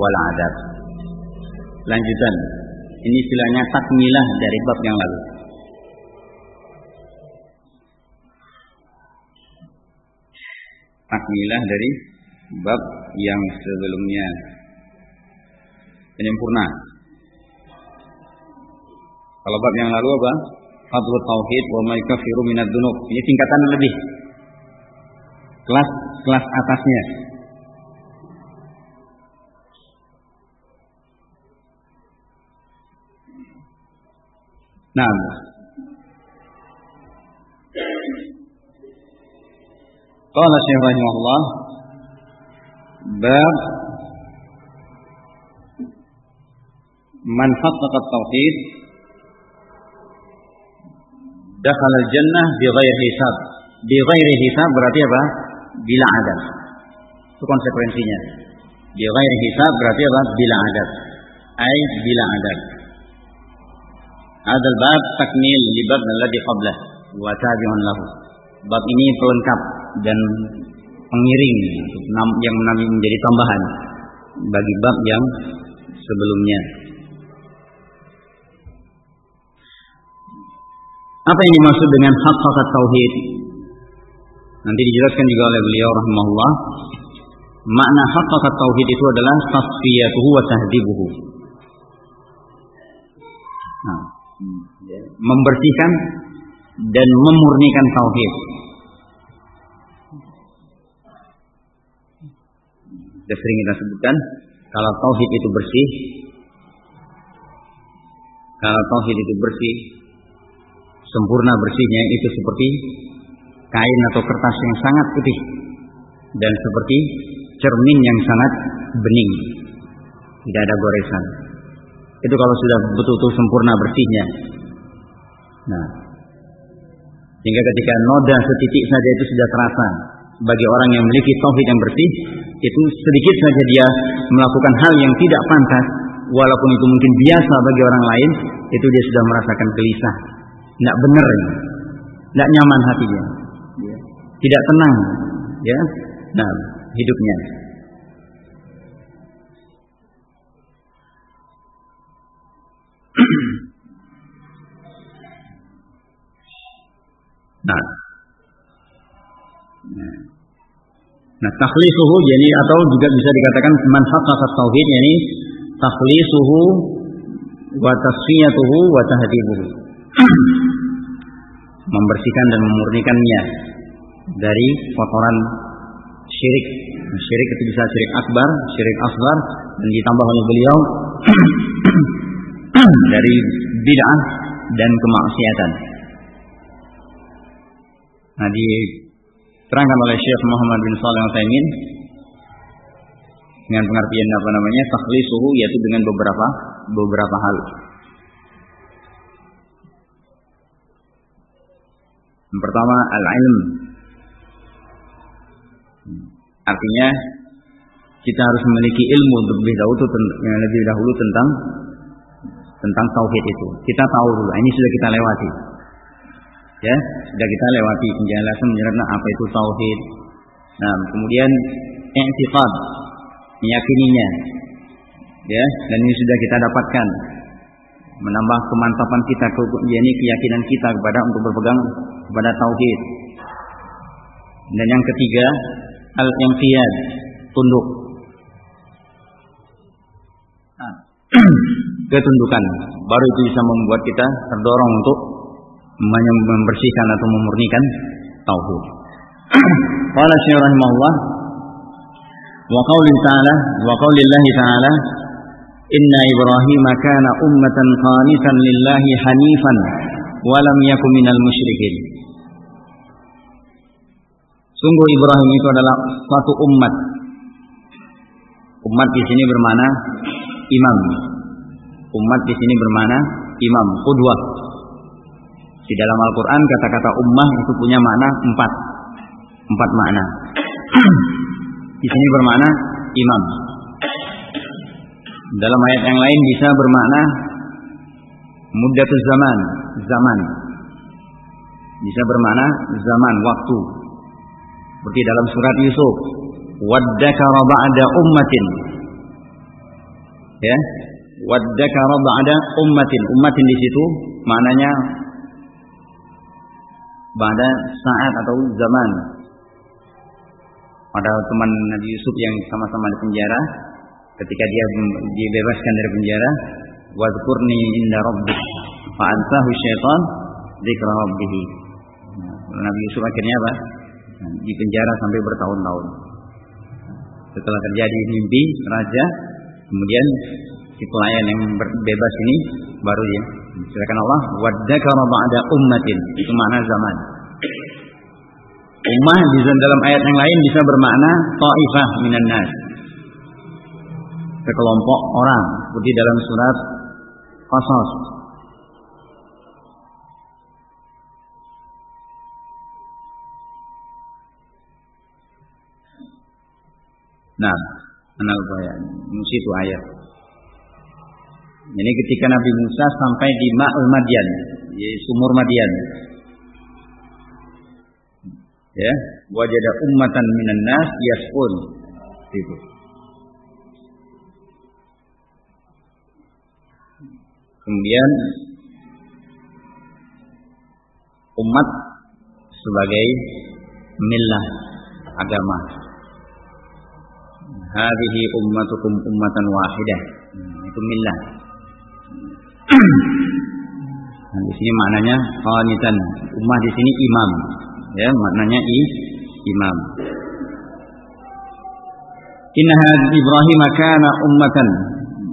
wal adab. Lanjutan. Ini istilahnya takmilah dari bab yang lalu. Takmilah dari bab yang sebelumnya. Penyempurna. Kalau bab yang lalu apa? Fadlu tauhid wa ma minad dunub. Ini tingkatan lebih. Kelas kelas atasnya. Nah, Qala Syekh rahimahullah bab man haqqaqa tauhid dakhala al-jannah bi ghairi hisab. Bi ghairi hisab berarti apa? Bila adab. Itu konsekuensinya. Bi ghairi hisab berarti apa? Bila adab. Ai bila adab. Takmil li bab alladhi qablah wa tabi'un lahu. Bab ini pelengkap dan pengiring yang menjadi tambahan bagi bab yang sebelumnya. Apa yang dimaksud dengan hakikat tauhid? Nanti dijelaskan juga oleh beliau rahimahullah. Makna hakikat tauhid itu adalah tasfiyatuhu wa tahdibuhu. Membersihkan dan memurnikan tauhid. Sudah sering kita sebutkan, kalau tauhid itu bersih, kalau tauhid itu bersih, sempurna bersihnya itu seperti kain atau kertas yang sangat putih dan seperti cermin yang sangat bening. Tidak ada goresan. Itu kalau sudah betul-betul sempurna bersihnya. Nah, sehingga ketika noda setitik saja itu sudah terasa bagi orang yang memiliki tauhid yang bersih, itu sedikit saja dia melakukan hal yang tidak pantas, walaupun itu mungkin biasa bagi orang lain, itu dia sudah merasakan gelisah, tidak benar, tidak nyaman hatinya, tidak tenang, ya, nah hidupnya. Nah. nah. Nah, takhlisuhu jadi atau juga bisa dikatakan man haqqaqa tauhid yani takhlisuhu wa tasfiyatuhu wa tahdibuhu. Membersihkan dan memurnikannya dari kotoran syirik. Syirik itu bisa syirik akbar, syirik asgar dan ditambah oleh beliau dari bid'ah dan kemaksiatan. Nah, diterangkan oleh Syekh Muhammad bin Shalih Al-Utsaimin dengan pengertian apa namanya takhlisuhu yaitu dengan beberapa beberapa hal. Yang pertama al-ilm. Artinya kita harus memiliki ilmu lebih dahulu lebih dahulu tentang tentang tauhid itu. Kita tahu dulu. Ini sudah kita lewati ya sudah kita lewati penjelasan menjelaskan apa itu tauhid. Nah kemudian i'tiqad meyakininya. Ya dan ini sudah kita dapatkan. Menambah kemantapan kita yakni keyakinan kita kepada untuk berpegang kepada tauhid. Dan yang ketiga al-inqiyad tunduk. Nah, ketundukan. Baru itu bisa membuat kita terdorong untuk membersihkan atau memurnikan tauhid. Qala Syekh rahimahullah wa qauli ta'ala wa qauli Allah ta'ala Inna Ibrahim kana ummatan qanitan lillahi hanifan wa lam yakun minal musyrikin. Sungguh Ibrahim itu adalah suatu umat. Umat di sini bermana imam. Umat di sini bermana imam, qudwah, di dalam Al-Quran kata-kata ummah itu punya makna empat. Empat makna. Di sini bermakna imam. Dalam ayat yang lain bisa bermakna muddatul zaman, zaman. Bisa bermakna zaman, waktu. Seperti dalam surat Yusuf, waddakara ba'da ummatin. Ya. Wadzakara ba'da ummatin. Ummatin di situ maknanya pada saat atau zaman. Pada teman Nabi Yusuf yang sama-sama di penjara ketika dia dibebaskan dari penjara wadkurni inda rabbik fa ansahu syaitan dzikra rabbih Nabi Yusuf akhirnya apa? Di penjara sampai bertahun-tahun. Setelah terjadi mimpi raja kemudian si pelayan yang bebas ini baru ya silakan Allah. Wadzakara ba'da ummatin. Itu makna zaman. Ummah di dalam ayat yang lain bisa bermakna ta'ifah minan nas. Sekelompok orang. Seperti dalam surat Qasas. Nah, anak upaya itu ayat. Ini ketika Nabi Musa sampai di Ma'ul Madian, di sumur Madian. Ya, wajada ummatan minan nas yasqun. Itu. Kemudian umat sebagai milah agama. Hadhihi ummatukum ummatan wahidah. Itu milah. Nah, di sini maknanya qanitan. Ummah di sini imam. Ya, maknanya i, imam. Inna Ibrahim kana ummatan.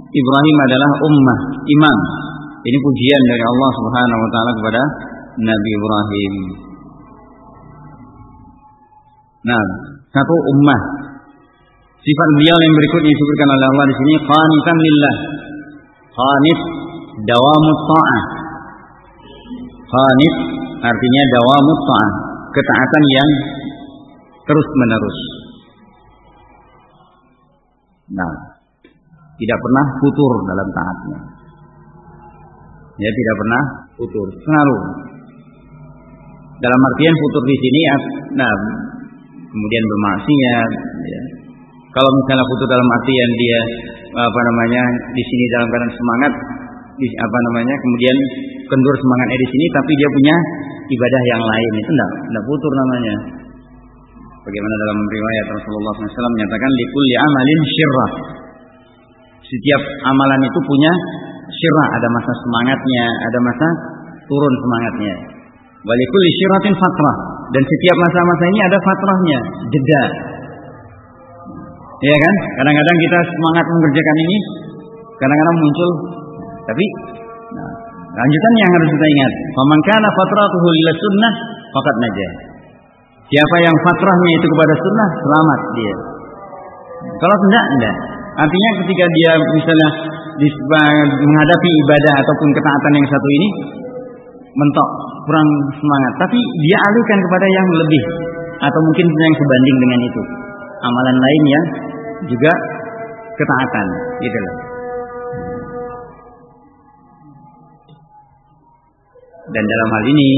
Ibrahim adalah ummah, imam. Ini pujian dari Allah Subhanahu wa taala kepada Nabi Ibrahim. Nah, satu ummah. Sifat beliau yang berikutnya disebutkan oleh Allah di sini qanitan lillah. Qanit dawamut ta'ah. Qanit artinya dawamut ta'ah, ketaatan yang terus-menerus. Nah, tidak pernah putur dalam taatnya. Ya, tidak pernah putur, selalu. Dalam artian putur di sini, nah, kemudian bermaksiat. Ya. Kalau misalnya putur dalam artian dia apa namanya di sini dalam keadaan semangat, apa namanya, kemudian kendur semangatnya di sini, tapi dia punya ibadah yang lain itu enggak, enggak putur namanya. Bagaimana dalam riwayat Rasulullah SAW menyatakan likulli amalin syirrah. Setiap amalan itu punya syirrah, ada masa semangatnya, ada masa turun semangatnya. Walikulli syirratin fatrah. Dan setiap masa-masa ini ada fatrahnya, jeda. Iya kan? Kadang-kadang kita semangat mengerjakan ini, kadang-kadang muncul tapi nah, lanjutan yang harus kita ingat, faman kana fatratuhu lil sunnah faqad najah. Siapa yang fatrahnya itu kepada sunnah, selamat dia. Kalau tidak, tidak. Artinya ketika dia misalnya menghadapi ibadah ataupun ketaatan yang satu ini, mentok, kurang semangat. Tapi dia alihkan kepada yang lebih. Atau mungkin yang sebanding dengan itu. Amalan lain yang juga ketaatan. Gitu loh. Dan dalam hal ini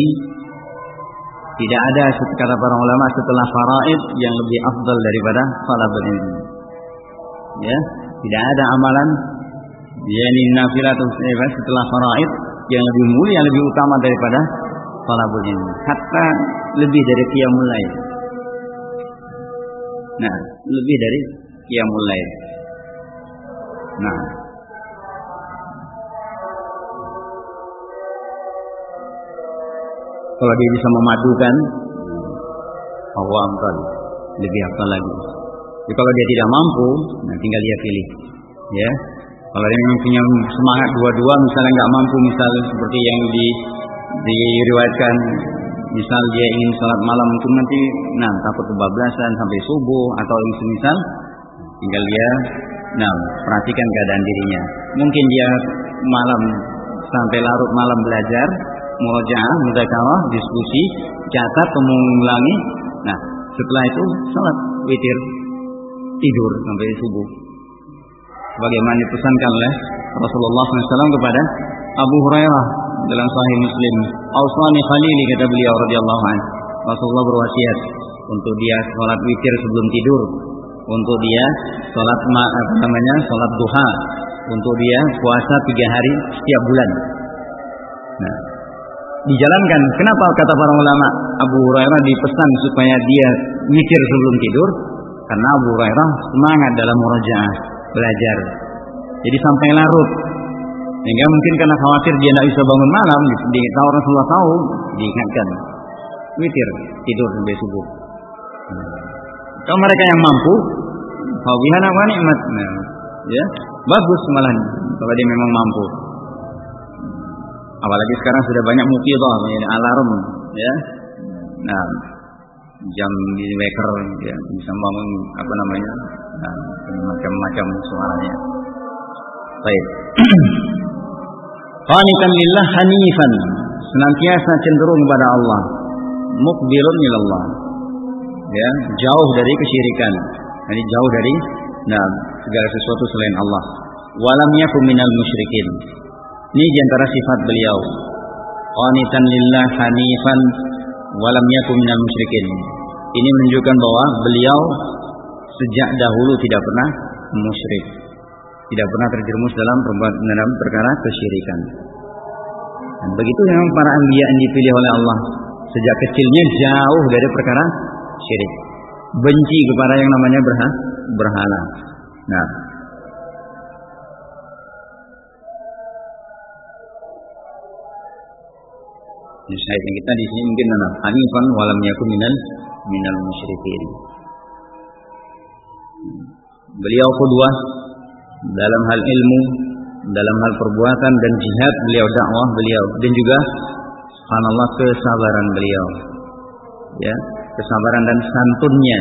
tidak ada kata para ulama setelah faraid yang lebih afdal daripada salat ilmi. Ya, tidak ada amalan yakni nafilah atau setelah faraid yang lebih mulia lebih utama daripada salat ilmi. Hatta lebih dari qiyamul lail. Nah, lebih dari qiyamul lail. Nah, Kalau dia bisa memadukan, awam kali lebih apa lagi. Jadi kalau dia tidak mampu, nah tinggal dia pilih. Ya, kalau dia memang punya semangat dua-dua, misalnya nggak mampu, misal seperti yang di diriwayatkan, misal dia ingin sholat malam mungkin nanti, nah takut kebablasan sampai subuh atau yang semisal, tinggal dia, nah perhatikan keadaan dirinya. Mungkin dia malam sampai larut malam belajar, murojaah, mudzakarah, diskusi, catat, mengulangi. Nah, setelah itu salat witir, tidur sampai subuh. Bagaimana dipesankan oleh Rasulullah SAW kepada Abu Hurairah dalam Sahih Muslim. Ausani Khalili kata beliau radhiyallahu anhu. Rasulullah berwasiat untuk dia salat witir sebelum tidur, untuk dia salat ma namanya salat duha untuk dia puasa tiga hari setiap bulan. Nah, dijalankan. Kenapa kata para ulama Abu Hurairah dipesan supaya dia mikir sebelum tidur? Karena Abu Hurairah semangat dalam murojaah belajar. Jadi sampai larut. Sehingga mungkin karena khawatir dia tidak bisa bangun malam, di, tahu Rasulullah tahu, diingatkan. Witir, tidur sampai subuh. Kalau mereka yang mampu, Fabihan apa nikmat. Nah, ya, bagus malah kalau dia memang mampu. Apalagi sekarang sudah banyak mukidah, ya, alarm, ya. Nah, jam di waker ya bisa bangun apa namanya nah, macam-macam suaranya. Baik. Qanitan lillah hanifan, senantiasa cenderung kepada Allah. Mukbilun ilallah. Ya, jauh dari kesyirikan. Jadi jauh dari nah, segala sesuatu selain Allah. Walam yakum musyrikin. Ini di antara sifat beliau. Qanitan lillah hanifan walam yakum minal musyrikin. Ini menunjukkan bahwa beliau sejak dahulu tidak pernah musyrik. Tidak pernah terjerumus dalam perbuatan dalam perkara kesyirikan. Dan begitu memang para anbiya yang dipilih oleh Allah sejak kecilnya jauh dari perkara syirik. Benci kepada yang namanya berha, berhala. Nah, Syahid kita di sini mungkin mana? Hanifan walam yakun minal minal musyrikin. Beliau kedua dalam hal ilmu, dalam hal perbuatan dan jihad beliau dakwah beliau dan juga subhanallah kesabaran beliau. Ya, kesabaran dan santunnya.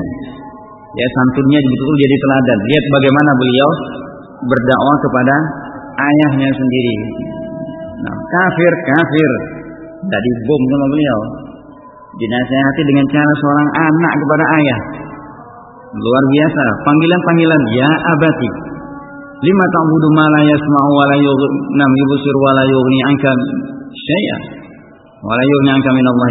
Ya, santunnya betul jadi teladan. Lihat bagaimana beliau berdakwah kepada ayahnya sendiri. Nah, kafir, kafir. Dari bom sama beliau. Dinasehati dengan cara seorang anak kepada ayah. Luar biasa. Panggilan-panggilan ya abati. Lima ta'budu ma la yasma'u wa la yughni yubsir wa la yughni anka syai'a. Wa la yughni anka min Allah.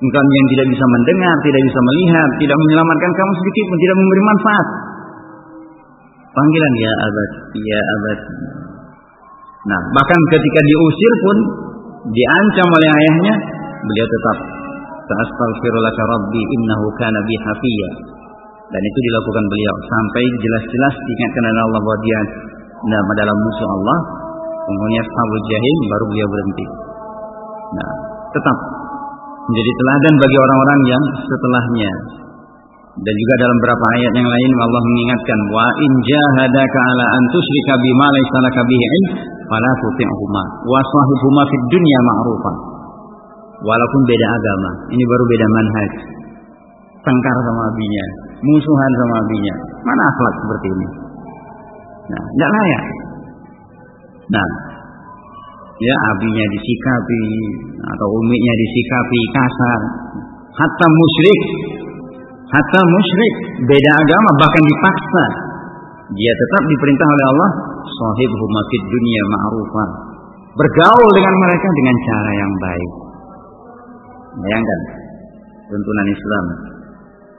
Engkau yang tidak bisa mendengar, tidak bisa melihat, tidak menyelamatkan kamu sedikit pun, tidak memberi manfaat. Panggilan ya abad, ya abad. Nah, bahkan ketika diusir pun diancam oleh ayahnya, beliau tetap Astaghfirullaka Rabbi innahu kana bi hafiya. Dan itu dilakukan beliau sampai jelas-jelas diingatkan oleh Allah bahwa dia nama dalam musuh Allah, penghuni ashabul jahil baru beliau berhenti. Nah, tetap menjadi teladan bagi orang-orang yang setelahnya. Dan juga dalam beberapa ayat yang lain Allah mengingatkan wa in jahadaka ala an tusyrika bima laysa laka bihi fala tuti'huma wa sahibhuma fid dunya ma'rufa. Walaupun beda agama, ini baru beda manhaj. Tengkar sama abinya, musuhan sama abinya. Mana akhlak seperti ini? Nah, tidak layak. Nah, ya abinya disikapi atau umiknya disikapi kasar. Hatta musyrik, hatta musyrik beda agama bahkan dipaksa. Dia tetap diperintah oleh Allah, sahib fid dunia ma'rufah. Bergaul dengan mereka dengan cara yang baik. Bayangkan tuntunan Islam.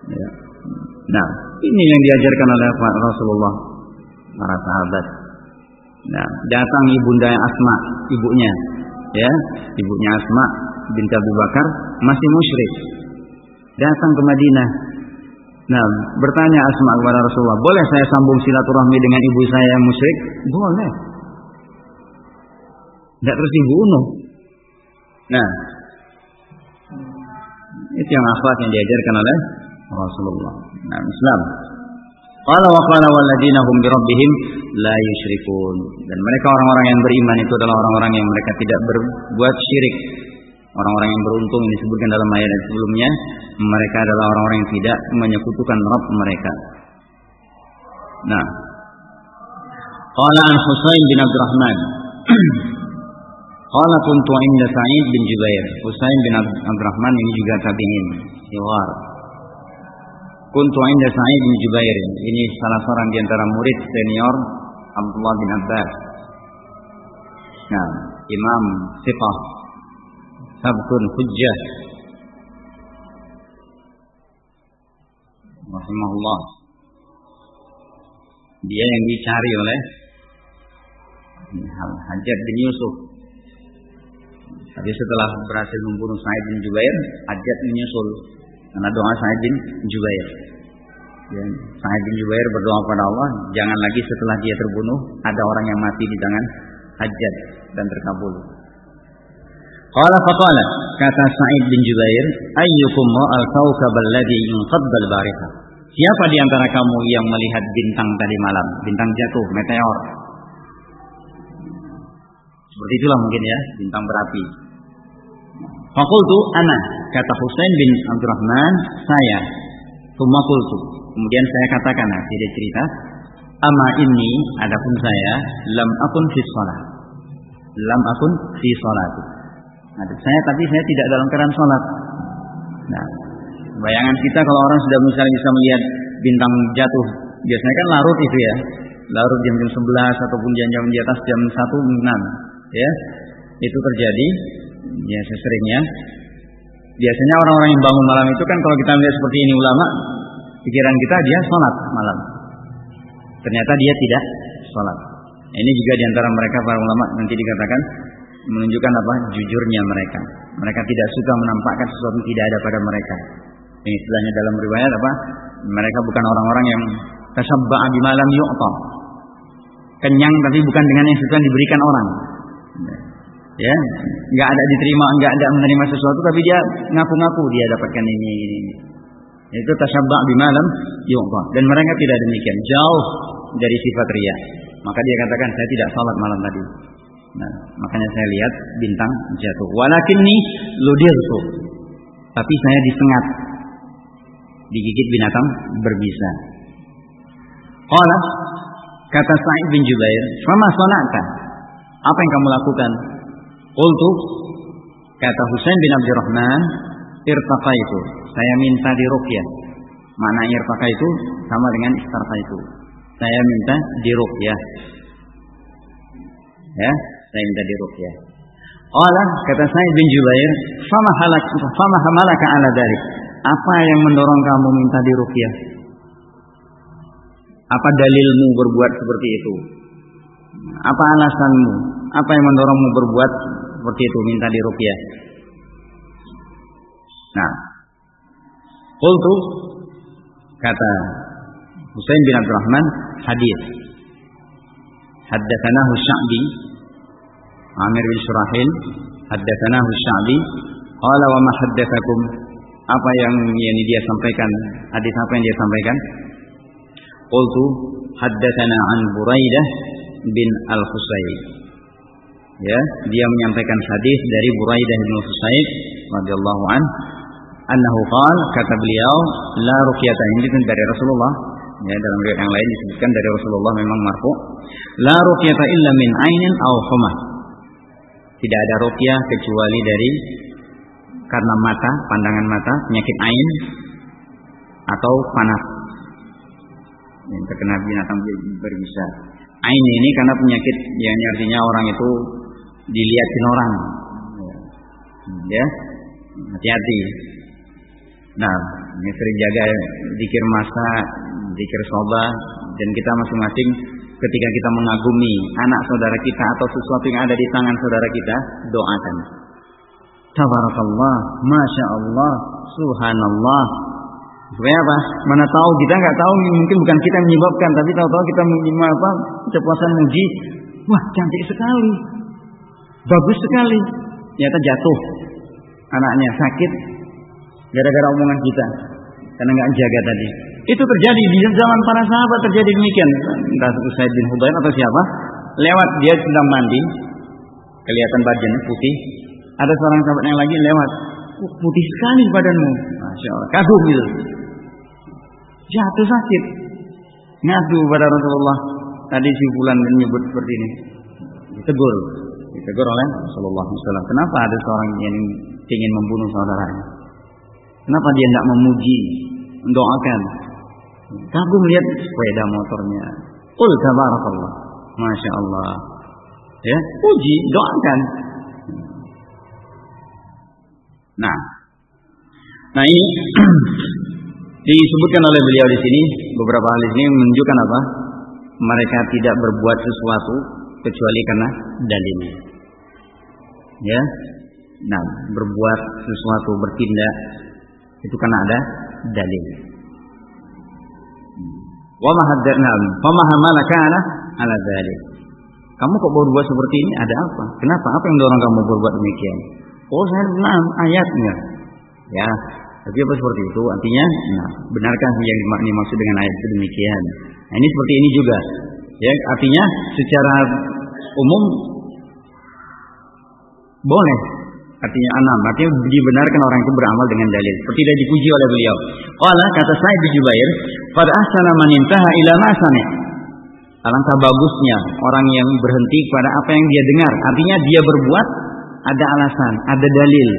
Ya. Nah, ini yang diajarkan oleh Rasulullah para sahabat. Nah, datang ibunda Asma, ibunya, ya, ibunya Asma binti Abu Bakar masih musyrik. Datang ke Madinah. Nah, bertanya Asma kepada Rasulullah, boleh saya sambung silaturahmi dengan ibu saya yang musyrik? Boleh. Tidak terus dibunuh. Nah, itu yang akhlak yang diajarkan oleh Rasulullah. Nah, Islam. Qala wa qala hum bi rabbihim la yusyrikun. Dan mereka orang-orang yang beriman itu adalah orang-orang yang mereka tidak berbuat syirik. Orang-orang yang beruntung ini disebutkan dalam ayat sebelumnya, mereka adalah orang-orang yang tidak menyekutukan Rabb mereka. Nah, Qala an Husain bin Abdurrahman Qala kuntu inda Sa'id bin Jubair. Husain bin Abdurrahman ini juga tabi'in, siwar. Kuntu inda Sa'id bin Jubair. Ini salah seorang di antara murid senior Abdullah bin Abbas. Nah, Imam Siqah Sabtun Hujjah Rahimahullah Dia yang dicari oleh Hajat bin Yusuf. Tapi setelah berhasil membunuh Sa'id bin Jubair, Hajat menyusul karena doa Sa'id bin Jubair. Dan Sa'id bin Jubair berdoa kepada Allah, jangan lagi setelah dia terbunuh ada orang yang mati di tangan Hajat dan terkabul. Qala faqala kata Sa'id bin Jubair, ayyukum al kawkab alladhi inqadda al-bariha. Siapa di antara kamu yang melihat bintang tadi malam, bintang jatuh, meteor? Seperti itulah mungkin ya, bintang berapi. Fakultu ana, kata Husain bin Abdurrahman, saya. Tumakultu. Kemudian saya katakan, nah, cerita. Ama ini, adapun saya, lam akun fi sholat. Lam akun fi sholat. Nah, saya tapi saya tidak dalam keadaan sholat. Nah, bayangan kita kalau orang sudah misalnya bisa melihat bintang jatuh, biasanya kan larut itu ya, larut jam-jam 11 ataupun jam-jam di atas jam 1 6 ya. Itu terjadi ya seseringnya. Biasanya orang-orang yang bangun malam itu kan kalau kita melihat seperti ini ulama, pikiran kita dia sholat malam. Ternyata dia tidak sholat. Ini juga di antara mereka para ulama nanti dikatakan menunjukkan apa jujurnya mereka. Mereka tidak suka menampakkan sesuatu yang tidak ada pada mereka. Ini istilahnya dalam riwayat apa? Mereka bukan orang-orang yang tasabba'a di malam yu'ta. Kenyang tapi bukan dengan yang sesuatu diberikan orang. Ya, nggak ada diterima, nggak ada menerima sesuatu tapi dia ngaku-ngaku dia dapatkan ini ini. ini. Itu tasabba' di malam yu'ta. Dan mereka tidak demikian, jauh dari sifat ria. Maka dia katakan saya tidak salat malam tadi. Nah, makanya saya lihat bintang jatuh. Walakinni ludirtu. Tapi saya disengat. Digigit binatang berbisa. Qala kata Sa'id bin Jubair, "Fama sana'ta?" Apa yang kamu lakukan? Qultu kata Husain bin Abdurrahman, "Irtaqaitu." Saya minta diruqyah. Mana irtaqa itu sama dengan istarqa itu. Saya minta diruqyah. Ya, saya minta diruqyah. Allah kata saya bin Jubair, "Fama halak fama hamalaka ala dari Apa yang mendorong kamu minta diruqyah? Apa dalilmu berbuat seperti itu? Apa alasanmu? Apa yang mendorongmu berbuat seperti itu minta diruqyah? Nah, Qultu kata Husain bin Abdurrahman hadis Haddatsanahu Sya'bi Amir bin Surahil haddatsanahu Sya'bi. Qala wa ma haddatsakum? Apa yang yang dia sampaikan? Hadis apa yang dia sampaikan? Qultu haddatsana an Buraidah bin Al-Husayb. Ya dia menyampaikan hadis dari Buraidah bin Al-Husayb radhiyallahu an annahu qala kata beliau la ruqyata. Ini dari Rasulullah. Ya dalam riwayat yang lain disebutkan dari Rasulullah memang marfu. La ruqyata illa min ainin aw humah tidak ada ruqyah kecuali dari karena mata, pandangan mata, penyakit ain atau panas. Yang terkena binatang berbisa. Ain ini karena penyakit yang artinya orang itu dilihatin orang. Ya, hati-hati. Nah, ini sering jaga dikir masa, dikir soba, dan kita masing-masing ketika kita mengagumi anak saudara kita atau sesuatu yang ada di tangan saudara kita, doakan. Tabarakallah, masya Allah, subhanallah. Supaya apa? Mana tahu kita nggak tahu mungkin bukan kita yang menyebabkan, tapi tahu-tahu kita menerima apa? Kepuasan muji. Wah, cantik sekali, bagus sekali. Ternyata jatuh, anaknya sakit gara-gara omongan kita karena nggak jaga tadi. Itu terjadi di zaman para sahabat terjadi demikian. Entah Usaid bin Hudayr atau siapa, lewat dia sedang mandi, kelihatan badannya putih. Ada seorang sahabat yang lagi lewat, putih sekali badanmu, masya Allah, kagum gitu. Jatuh sakit, ngadu pada Rasulullah. Tadi si bulan menyebut seperti ini, ditegur, ditegur oleh Rasulullah SAW. Kenapa ada seorang yang ingin membunuh saudaranya? Kenapa dia tidak memuji, mendoakan? Kagum lihat sepeda motornya. Qul tabarakallah. Masya Allah. Ya, puji, doakan. Nah, nah ini disebutkan oleh beliau di sini beberapa hal ini menunjukkan apa? Mereka tidak berbuat sesuatu kecuali karena dalilnya. Ya. Nah, berbuat sesuatu, bertindak itu karena ada dalil. Wa ma haddana wa ma hamalaka ala dzalik. Kamu kok berbuat seperti ini? Ada apa? Kenapa? Apa yang dorong kamu berbuat demikian? Oh, saya benar ayatnya. Ya, tapi apa seperti itu? Artinya, nah, benarkah yang dimaksud dengan ayat itu demikian? Nah, ini seperti ini juga. Ya, artinya secara umum boleh. Artinya enam. Artinya dibenarkan orang itu beramal dengan dalil. Tidak dipuji oleh beliau. Qala kata saya di Jubair, pada asana manintaha ila masani. Alangkah bagusnya orang yang berhenti pada apa yang dia dengar. Artinya dia berbuat ada alasan, ada dalil.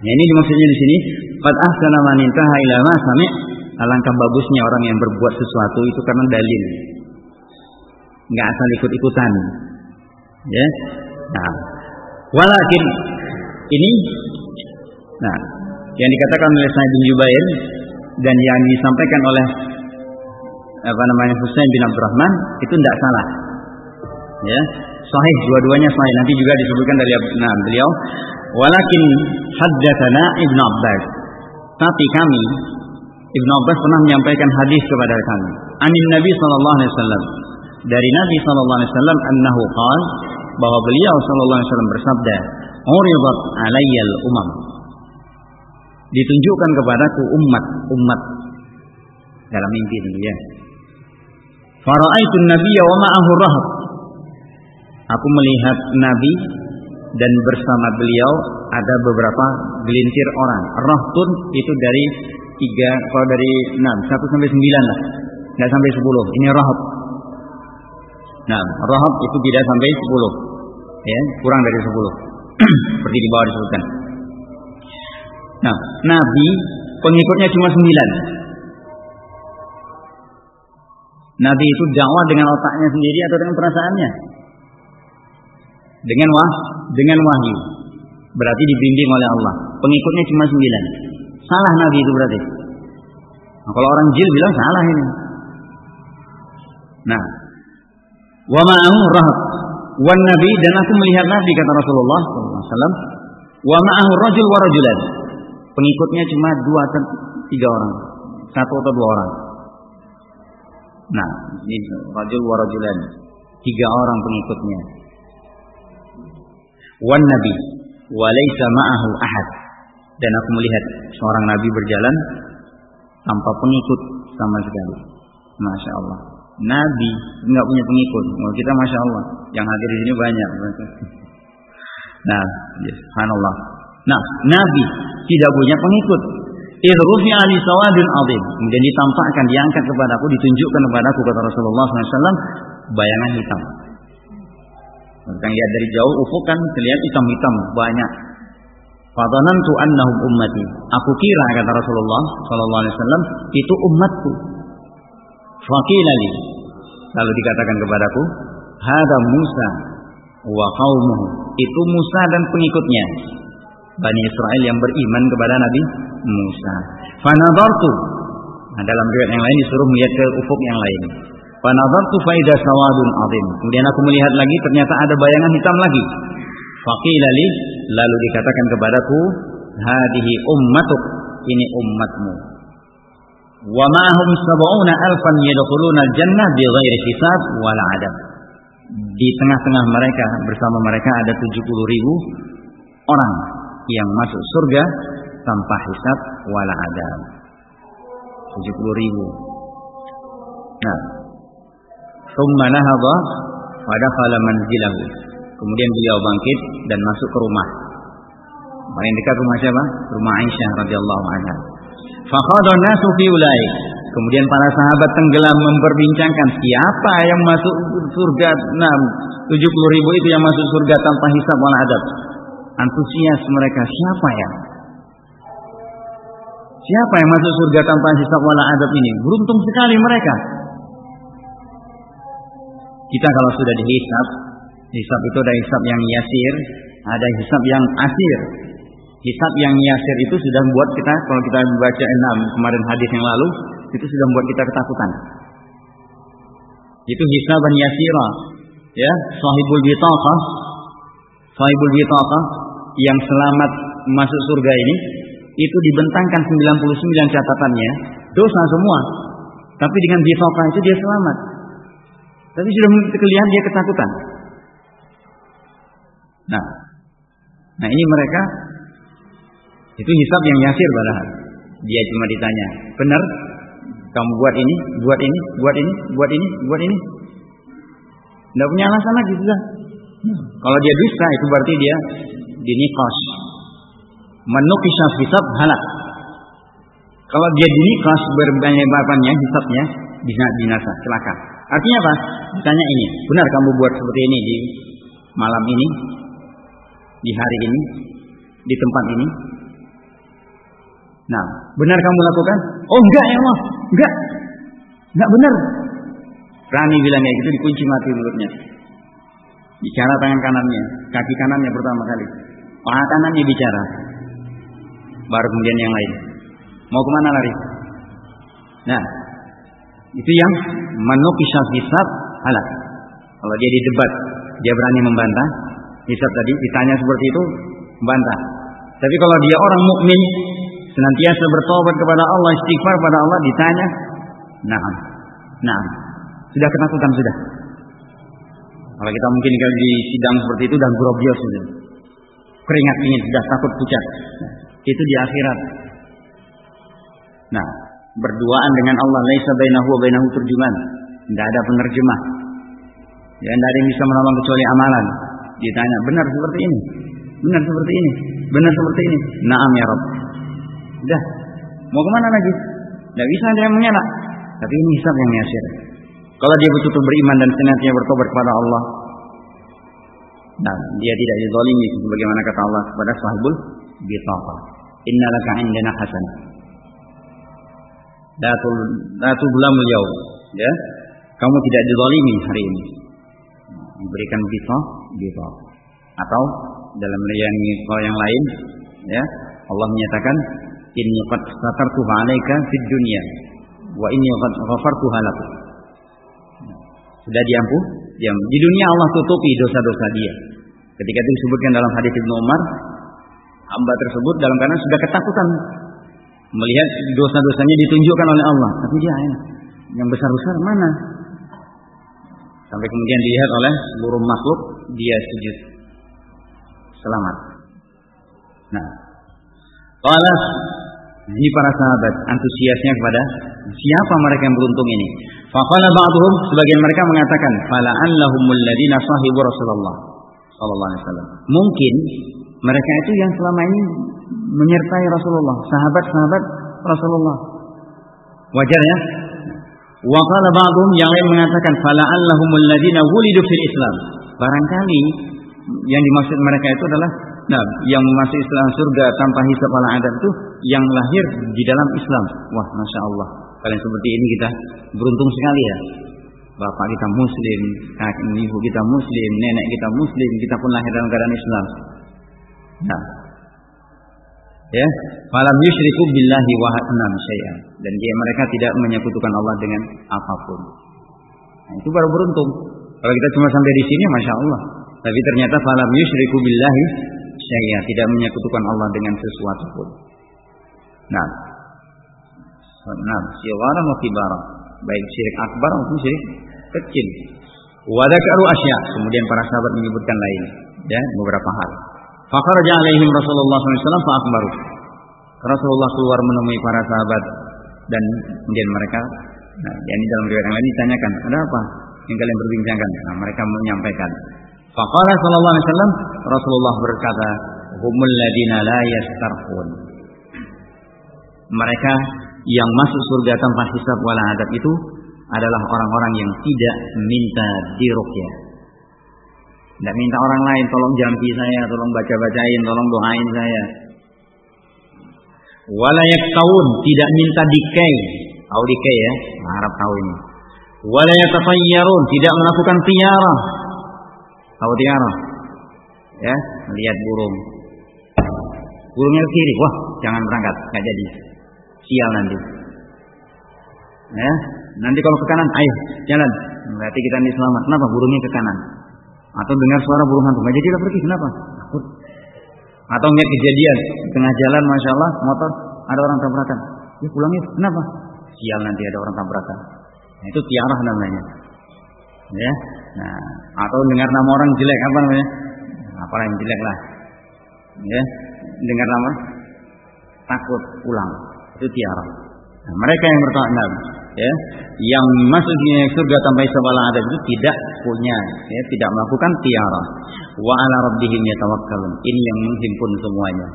Nah, ini maksudnya di sini, qad ahsana man intaha ila ma sami. Alangkah bagusnya orang yang berbuat sesuatu itu karena dalil. Enggak asal ikut-ikutan. Ya. Nah, walakin ini nah, yang dikatakan oleh Sa'id bin Jubair dan yang disampaikan oleh apa namanya Husain bin Abdurrahman itu tidak salah. Ya, sahih dua-duanya sahih. Nanti juga disebutkan dari nah, beliau Walakin haddatsana Ibnu Abbas. Tapi kami Ibnu Abbas pernah menyampaikan hadis kepada kami. Anin Nabi sallallahu alaihi wasallam. Dari Nabi sallallahu alaihi wasallam annahu qala bahwa beliau sallallahu alaihi wasallam bersabda, "Uridat alayyal umam." Ditunjukkan kepadaku umat-umat dalam mimpi itu ya. Fara'aitu an-nabiyya wa ma'ahu rahab. Aku melihat Nabi dan bersama beliau ada beberapa gelintir orang. Rahtun itu dari tiga, kalau dari enam, satu sampai sembilan lah, nggak sampai sepuluh. Ini rahab. Nah, rahab itu tidak sampai sepuluh, ya, kurang dari sepuluh. Seperti di bawah disebutkan. Nah, Nabi pengikutnya cuma sembilan. Nabi itu dakwah dengan otaknya sendiri atau dengan perasaannya? Dengan wah, dengan wahyu. Berarti dibimbing oleh Allah. Pengikutnya cuma sembilan. Salah Nabi itu berarti. Nah, kalau orang jil bilang salah ini. Nah, wa ma'ahu wan nabi dan aku melihat nabi kata Rasulullah SAW wa ma'ahu rajul wa rajulan. Pengikutnya cuma dua atau tiga orang. Satu atau dua orang. Nah ini rajul wa rajulan. Tiga orang pengikutnya. Wan nabi wa laisa ma'ahu ahad. Dan aku melihat seorang nabi berjalan tanpa pengikut sama sekali. Masya Allah. Nabi nggak punya pengikut. Oh, kita masya Allah yang hadir di sini banyak nah ya, subhanallah nah nabi tidak punya pengikut Idrufi ali sawadun azim. Kemudian ditampakkan, diangkat kepadaku, ditunjukkan kepadaku kata Rasulullah SAW bayangan hitam. Yang lihat dari jauh ufuk kan terlihat hitam-hitam banyak. Fadanantu annahum ummati. Aku kira kata Rasulullah sallallahu alaihi wasallam itu umatku. Faqila li. Lalu dikatakan kepadaku, "Hada Musa wa qaumuhu." Itu Musa dan pengikutnya. Bani Israel yang beriman kepada Nabi Musa. Fanadartu. Nah, dalam riwayat yang lain disuruh melihat ke ufuk yang lain. Fanadhartu faida sawadun azim. Kemudian aku melihat lagi ternyata ada bayangan hitam lagi. Faqila li lalu dikatakan kepadaku, "Hadihi ummatuk." Ini umatmu. Wa ma'hum sab'una alfan yadkhuluna al-jannah bighairi hisab wala adab. Di tengah-tengah mereka bersama mereka ada 70 ribu orang yang masuk surga tanpa hisab wala adab. 70 ribu. Nah, Thumma nahadha fadakhala manzilahu. Kemudian beliau bangkit dan masuk ke rumah. Paling dekat rumah siapa? Rumah Aisyah radhiyallahu anha. Faqada nasu fi ulai. Kemudian para sahabat tenggelam memperbincangkan siapa yang masuk surga. Nah, 70 ribu itu yang masuk surga tanpa hisab wal adab. Antusias mereka siapa ya? Siapa yang masuk surga tanpa hisab wal adab ini? Beruntung sekali mereka. Kita kalau sudah dihisap, hisap itu ada hisap yang yasir, ada hisap yang asir. Hisap yang yasir itu sudah membuat kita, kalau kita baca enam kemarin hadis yang lalu, itu sudah membuat kita ketakutan. Itu hisaban yasira. ya, sahibul bitaqah, sahibul bitaqah yang selamat masuk surga ini itu dibentangkan 99 catatannya, dosa semua. Tapi dengan bitaqah itu dia selamat. Tapi sudah kelihatan dia ketakutan. Nah, nah ini mereka itu hisab yang yasir padahal. Dia cuma ditanya, benar kamu buat ini, buat ini, buat ini, buat ini, buat ini. Tidak punya alasan lagi sudah. Kalau dia dusta itu berarti dia dinikos. Menukisah hisab halak. Kalau dia dinikas berbanyak-banyaknya hisabnya bisa binasa, celaka. Artinya apa? Ditanya ini, benar kamu buat seperti ini di malam ini, di hari ini, di tempat ini? Nah, benar kamu lakukan? Oh enggak ya Allah, enggak. Enggak benar. Rani bilang kayak gitu dikunci mati mulutnya. Bicara tangan kanannya, kaki kanannya pertama kali. Paha kanannya bicara. Baru kemudian yang lain. Mau ke mana lari? Nah, itu yang menukisah hisab halak. Kalau dia di debat, dia berani membantah. Hisab tadi ditanya seperti itu, membantah. Tapi kalau dia orang mukmin, senantiasa bertobat kepada Allah, istighfar kepada Allah, ditanya, nah, nah, sudah ketakutan sudah. Kalau kita mungkin kalau di sidang seperti itu dan grogios sudah. Keringat dingin, sudah takut pucat. Itu di akhirat. Nah, berduaan dengan Allah laisa bainahu wa bainahu turjuman. Tidak ada penerjemah. Ya, tidak ada yang bisa menolong kecuali amalan. Ditanya, benar seperti ini? Benar seperti ini? Benar seperti ini? Naam ya Rabb. Dah. Mau ke mana lagi? Tidak bisa ada yang mengelak. Tapi ini hisab yang yasir. Kalau dia betul-betul beriman dan senantiasa bertobat kepada Allah, dan dia tidak dizalimi sebagaimana kata Allah kepada sahibul bitaqah. Innalaka indana hasanah. La tuzlamul yaum. Ya. Kamu tidak dizalimi hari ini. Diberikan bitaqah, bitaqah. Atau dalam yang yang lain, ya, Allah menyatakan inni qad satartuha 'alaika fid dunya wa inni qad ghafartuha lak. Sudah diampu, diam. Di dunia Allah tutupi dosa-dosa dia. Ketika itu disebutkan dalam hadis Ibnu Umar, hamba tersebut dalam keadaan sudah ketakutan melihat dosa-dosanya ditunjukkan oleh Allah, tapi dia enak. Yang besar-besar mana? Sampai kemudian dilihat oleh seluruh makhluk, dia sujud. Selamat. Nah, kalau ini para sahabat antusiasnya kepada siapa mereka yang beruntung ini. Faqala ba'dhum sebagian mereka mengatakan fala annahumul ladina sahibu Rasulullah sallallahu alaihi wasallam. Mungkin mereka itu yang selama ini menyertai Rasulullah, sahabat-sahabat Rasulullah. Wajar ya? Wa qala ba'dhum yang lain mengatakan fala allahumul ladina wulidu fil Islam. Barangkali yang dimaksud mereka itu adalah nah, yang masuk Islam surga tanpa hisab wala adab itu yang lahir di dalam Islam. Wah, masya Allah. Kalian seperti ini kita beruntung sekali ya. Bapak kita muslim, kakek ibu kita muslim, nenek kita muslim, kita pun lahir dalam keadaan Islam. Nah, ya, malam yusyriku billahi wa enam syai'an. Dan dia mereka tidak menyekutukan Allah dengan apa pun. Nah, itu baru beruntung. Kalau kita cuma sampai di sini, masya Allah. Tapi ternyata malam yusyriku billahi syai'an, tidak menyekutukan Allah dengan sesuatu pun. Nah, nah, siwara wa baik syirik akbar maupun syirik kecil. Wadakaru asya. Kemudian para sahabat menyebutkan lain, ya beberapa hal. Fakharaja alaihim Rasulullah SAW fa'akbaru. Rasulullah keluar menemui para sahabat dan kemudian mereka, nah, ini dalam riwayat yang lain ditanyakan, ada apa yang kalian berbincangkan? Nah, mereka menyampaikan. Faqala sallallahu alaihi wasallam Rasulullah berkata, "Humul ladina la yastarqun." Mereka yang masuk surga tanpa hisab wala adab itu adalah orang-orang yang tidak minta diruqyah. Tidak minta orang lain tolong jampi saya, tolong baca-bacain, tolong doain saya. Wala yaktawun, tidak minta dikai. Tahu dikai ya? Nah, Arab tahu ini. Wala tidak melakukan tiara. Tahu tiara? Ya, melihat burung. Burungnya ke kiri, wah jangan berangkat, nggak jadi. Sial nanti. Ya, nanti kalau ke kanan, ayo jalan, berarti kita ini selamat. Kenapa? Burungnya ke kanan. Atau dengar suara burung hantu, nggak jadi pergi. Kenapa? Takut. Atau ngeliat kejadian di tengah jalan, masya Allah, motor ada orang tabrakan. Ya pulang ya. Kenapa? Sial nanti ada orang tabrakan. Nah, itu tiarah namanya. Ya. Nah, atau dengar nama orang jelek apa namanya? Apa yang jelek lah. Ya. Dengar nama takut pulang. Itu tiarah. Nah, mereka yang bertanya, ya, yang masuk surga tanpa sebalang ada itu tidak punya, ya, tidak melakukan tiara. Wa ala rabbihim yatawakkalun. Ini yang menghimpun semuanya.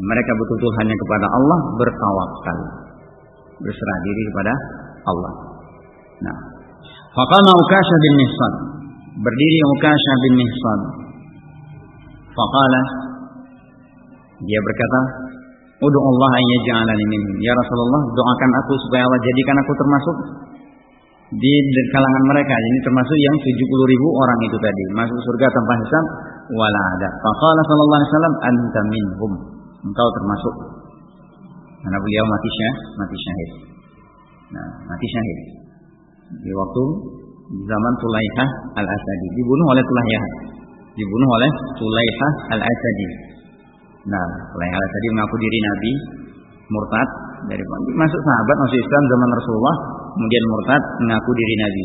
Mereka betul-betul hanya kepada Allah bertawakal. Berserah diri kepada Allah. Nah, faqama Ukasha bin Mihsan. Berdiri Ukasha bin Mihsan. Faqala dia berkata, Udu Allah an yaj'alani minhum. Ya Rasulullah, doakan aku supaya Allah jadikan aku termasuk di kalangan mereka. Ini termasuk yang 70 ribu orang itu tadi. Masuk surga tanpa hisab. Wala ada. Faqala sallallahu alaihi wasallam anta minhum. Engkau termasuk. Karena beliau mati syah, mati syahid. Nah, mati syahid. Di waktu zaman Tulaihah al-Asadi. Dibunuh oleh Tulaihah. Dibunuh oleh Tulaihah al-Asadi. Nah, Tulaihah al-Asadi mengaku diri Nabi. Murtad. Dari masuk sahabat, masuk Islam zaman Rasulullah. Kemudian murtad mengaku diri Nabi.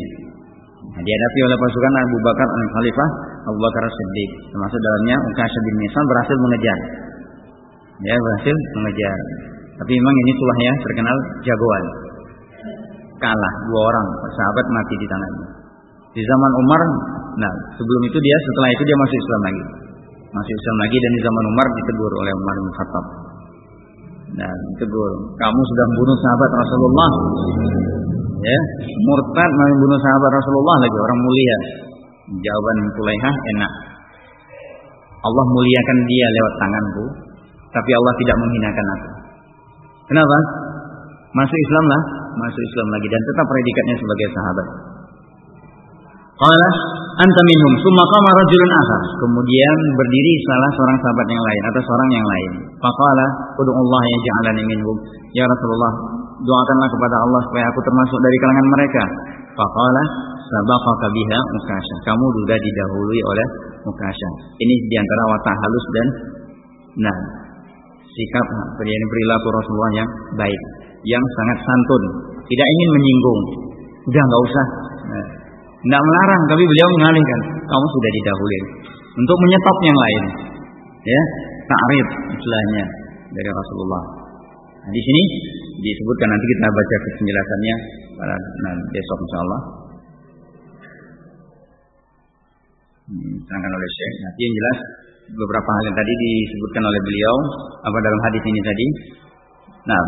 Nah, dihadapi oleh pasukan Abu Bakar dan Khalifah Abu Bakar Siddiq. Termasuk dalamnya Ukasha bin Misan berhasil mengejar. Ya, berhasil mengejar. Tapi memang ini tulahnya terkenal jagoan. Kalah dua orang sahabat mati di tangannya. Di zaman Umar, nah sebelum itu dia setelah itu dia masuk Islam lagi. Masuk Islam lagi dan di zaman Umar ditegur oleh Umar bin Khattab. Nah, ditegur, kamu sudah membunuh sahabat Rasulullah. Ya, murtad membunuh sahabat Rasulullah lagi orang mulia. Jawaban Tulaihah enak. Allah muliakan dia lewat tanganku, tapi Allah tidak menghinakan aku. Kenapa? Masuk Islam lah, masuk Islam lagi dan tetap predikatnya sebagai sahabat. Qala anta minhum summa qama rajulun akhar. Kemudian berdiri salah seorang sahabat yang lain atau seorang yang lain. Faqala ud'u Allah ya ja'alani minhum. Ya Rasulullah, doakanlah kepada Allah supaya aku termasuk dari kalangan mereka. Faqala sabaqaka biha Ukasha. Kamu sudah didahului oleh Ukasha. Ini di antara watak halus dan nah sikap perilaku Rasulullah yang baik, yang sangat santun, tidak ingin menyinggung. Udah nggak usah. Nah, melarang, tapi beliau mengalihkan. Kamu sudah didahului untuk menyetop yang lain. Ya, takrif istilahnya dari Rasulullah. Nah, di sini disebutkan nanti kita baca penjelasannya pada nah, besok insya Allah. Diterangkan oleh Syekh. Nanti yang jelas beberapa hal yang tadi disebutkan oleh beliau apa dalam hadis ini tadi. Nah,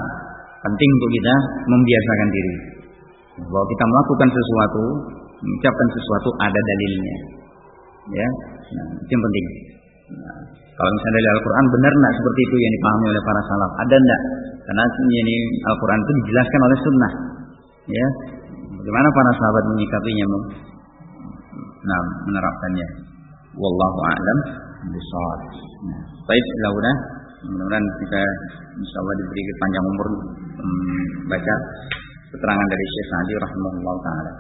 penting untuk kita membiasakan diri bahwa kita melakukan sesuatu, mengucapkan sesuatu ada dalilnya. Ya, nah, itu yang penting. Nah, kalau misalnya dari Al-Quran benar nggak seperti itu yang dipahami oleh para salaf? Ada enggak? Karena ini Al-Quran itu dijelaskan oleh Sunnah. Ya, bagaimana para sahabat menyikapinya? Nah, menerapkannya. Wallahu a'lam bishawab. Nah, baik, sudah mudah-mudahan kita insya Allah diberi panjang umur hmm, baca keterangan dari Syekh Sa'di rahimahullah taala.